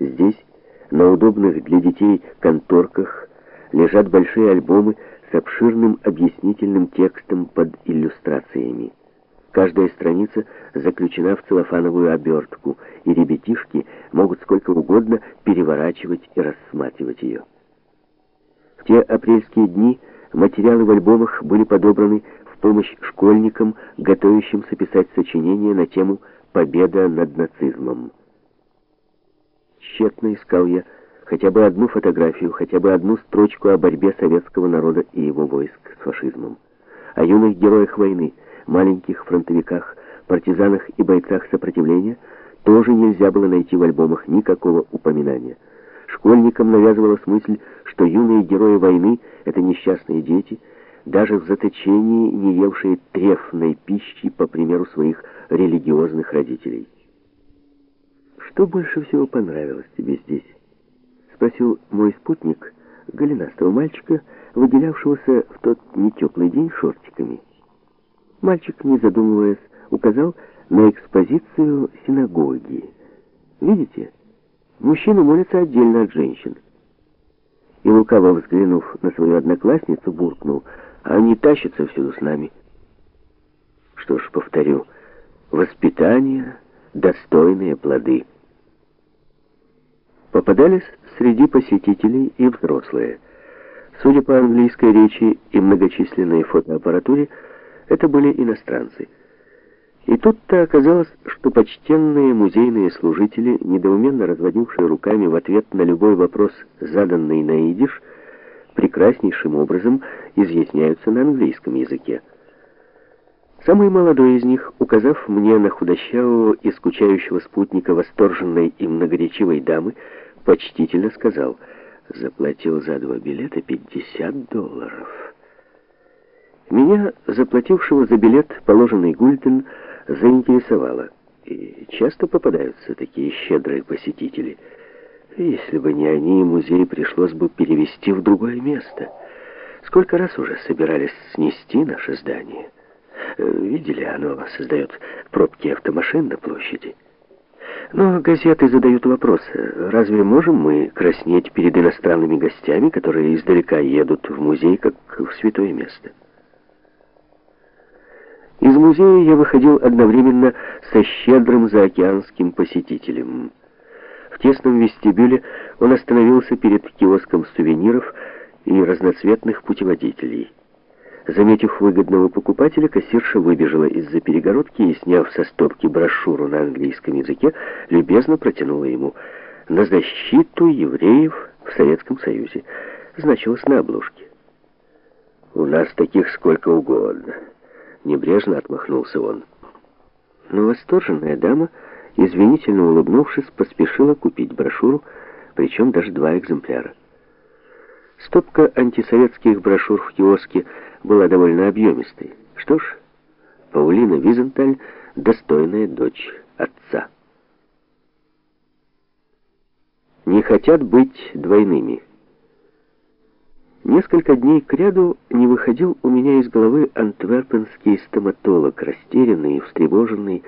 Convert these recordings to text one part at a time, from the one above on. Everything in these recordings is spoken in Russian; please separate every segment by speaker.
Speaker 1: Здесь, на удобных для детей конторках, лежат большие альбомы с обширным объяснительным текстом под иллюстрациями. Каждая страница заключена в целлофановую обертку, и ребятишки могут сколько угодно переворачивать и рассматривать ее. В те апрельские дни материалы в альбомах были подобраны в помощь школьникам, готовящимся писать сочинения на тему «Победа над нацизмом». Тщетно искал я хотя бы одну фотографию, хотя бы одну строчку о борьбе советского народа и его войск с фашизмом, о юных героях войны, маленьких фронтовиках, партизанах и бойцах сопротивления тоже нельзя было найти в альбомах никакого упоминания. Школьникам навязывалась мысль, что юные герои войны — это несчастные дети, даже в заточении не евшие трефной пищи, по примеру своих религиозных родителей. «Что больше всего понравилось тебе здесь?» — спросил мой спутник, голенастого мальчика, выделявшегося в тот нетеплый день шортиками. Мальчик, не задумываясь, указал на экспозицию синагоги. «Видите, мужчины молятся отдельно от женщин». И лукаво взглянув на свою одноклассницу, буркнул, «А они тащатся всюду с нами». Что ж, повторю, воспитание, достойные плоды. Попадались среди посетителей и взрослые. Судя по английской речи и многочисленной фотоаппаратуре, это были иностранцы. И тут-то оказалось, что почтенные музейные служители, недоуменно разводившие руками в ответ на любой вопрос, заданный на идиш, прекраснейшим образом изъясняются на английском языке. Самый молодой из них, указав мне на худощавого и скучающего спутника восторженной и многоречивой дамы, почтительно сказал, заплатил за два билета 50 долларов. Меня, заплатившего за билет положенный гульден, заинтересовало. И часто попадаются такие щедрые посетители. Если бы не они, музей пришлось бы перевести в другое место. Сколько раз уже собирались снести наше здание. Видели, оно создает пробки автомашин на площади. Но газеты задают вопрос, разве можем мы краснеть перед иностранными гостями, которые издалека едут в музей, как в святое место? Из музея я выходил одновременно со щедрым заокеанским посетителем. В тесном вестибюле он остановился перед киоском сувениров и разноцветных путеводителей. Заметив выгодного покупателя, кассирша выбежала из-за перегородки и, сняв со стопки брошюру на английском языке, любезно протянула ему «На защиту евреев в Советском Союзе». Значилось на обложке. «У нас таких сколько угодно». Небрежно отмахнулся он. Но восторженная дама, извинительно улыбнувшись, поспешила купить брошюру, причем даже два экземпляра. Стопка антисоветских брошюр в киоске была довольно объемистой. Что ж, Паулина Визенталь — достойная дочь отца. Не хотят быть двойными. Несколько дней кряду не выходил у меня из головы антверпенский стоматолог, растерянный и встревоженный,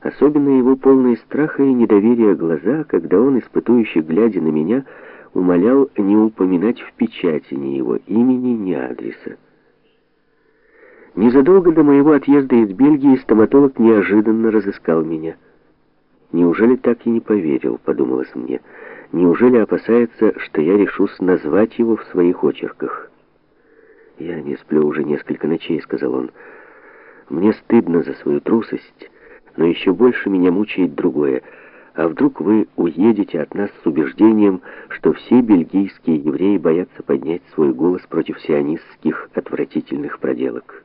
Speaker 1: особенно его полные страха и недоверия глаза, когда он, испытующий глядя на меня, умолял не упоминать в печати ни его имени, ни адреса. Незадолго до моего отъезда из Бельгии стоматолог неожиданно разыскал меня. «Неужели так и не поверил?» — подумалось мне — Неужели опасается, что я решусь назвать его в своих очерках? «Я не сплю уже несколько ночей», — сказал он. «Мне стыдно за свою трусость, но еще больше меня мучает другое. А вдруг вы уедете от нас с убеждением, что все бельгийские евреи боятся поднять свой голос против сионистских отвратительных проделок?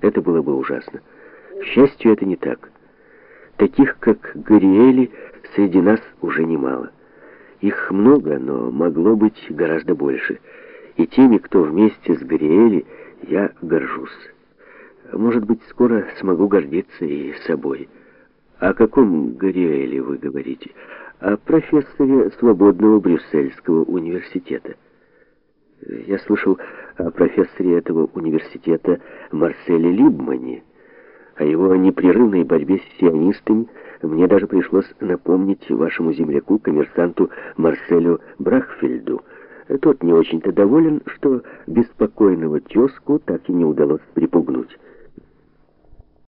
Speaker 1: Это было бы ужасно. К счастью, это не так. Таких, как Гориэли, среди нас уже немало». Их много, но могло быть гораздо больше. И теми, кто вместе с Гориэли, я горжусь. Может быть, скоро смогу гордиться и собой. О каком Гориэле вы говорите? О профессоре свободного Брюссельского университета. Я слышал о профессоре этого университета Марселе Либмане. О его непрерывной борьбе с сионистами мне даже пришлось напомнить вашему земляку, коммерсанту Марселю Брахфельду. Тот не очень-то доволен, что беспокойного тезку так и не удалось припугнуть.